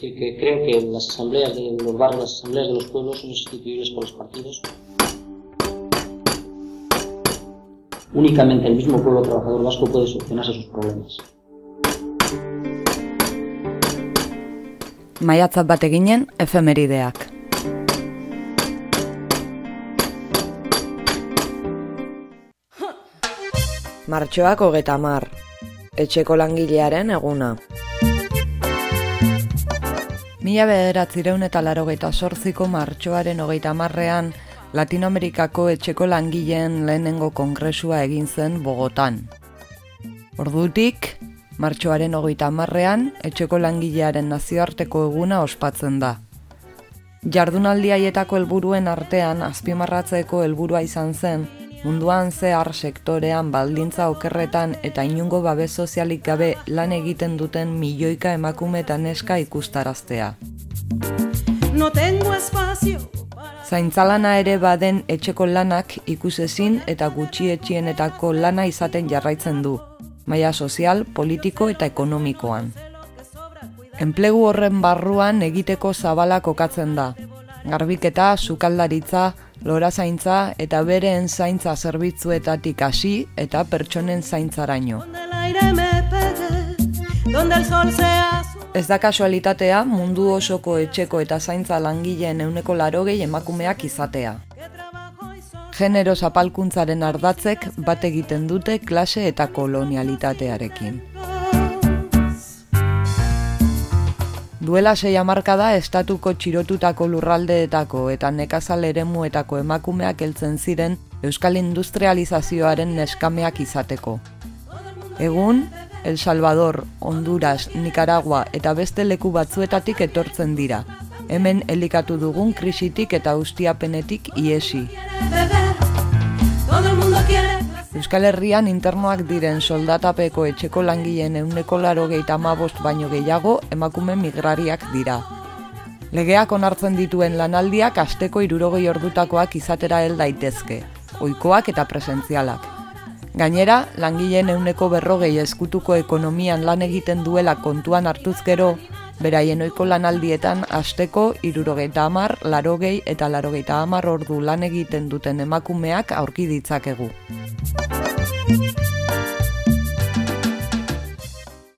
decir, que creo que las asambleas de los barrios, las asambleas de los pueblos son sustituibles por los partidos. Únicamente el mismo pueblo trabajador vasco puede solucionarse sus problemas. Maiatzat bat eginen efemerideak. Martxoak hogeta mar, etxeko langilearen eguna. Mila bederatzireun eta larogeita sortziko martxoaren hogeita marrean, Latinoamerikako etxeko langileen lehenengo kongresua egin zen Bogotan. Ordutik, martxoaren hogeita marrean, etxeko langilearen nazioarteko eguna ospatzen da. Jardunaldi haietako helburuen artean azpimarratzeko helburua izan zen, munduan zehar sektorean baldintza okerretan eta inungo babes sozialik gabe lan egiten duten milioika emakume eta neska ikustaraztea. No tengo espacio Zaintzalana ere baden etxeko lanak ikusezin eta gutxietxienetako lana izaten jarraitzen du, maila sozial, politiko eta ekonomikoan. Enplegu horren barruan egiteko zabala kokatzen da. Garbiketa, sukaldaritza, lora zaintza eta bereen zaintza zerbitzuetatik hasi eta pertsonen zaintzaraino. Ez da kasualitatea mundu osoko etxeko eta zaintza langileen euneko larogei emakumeak izatea. Genero zapalkuntzaren ardatzek bat egiten dute klase eta kolonialitatearekin. Duela sei da estatuko txirotutako lurraldeetako eta nekazal eremuetako emakumeak heltzen ziren euskal industrializazioaren neskameak izateko. Egun, El Salvador, Honduras, Nicaragua eta beste leku batzuetatik etortzen dira. Hemen elikatu dugun krisitik eta ustiapenetik iesi. Euskal Herrian internoak diren soldatapeko etxeko langileen euneko laro gehieta baino gehiago emakume migrariak dira. Legeak onartzen dituen lanaldiak asteko irurogei ordutakoak izatera hel daitezke, oikoak eta presentzialak. Gainera, langileen euneko berrogei eskutuko ekonomian lan egiten duela kontuan hartuz gero, beraien oiko lanaldietan asteko irurogeita amar, larogei eta larogeita amar ordu lan egiten duten emakumeak aurki ditzakegu.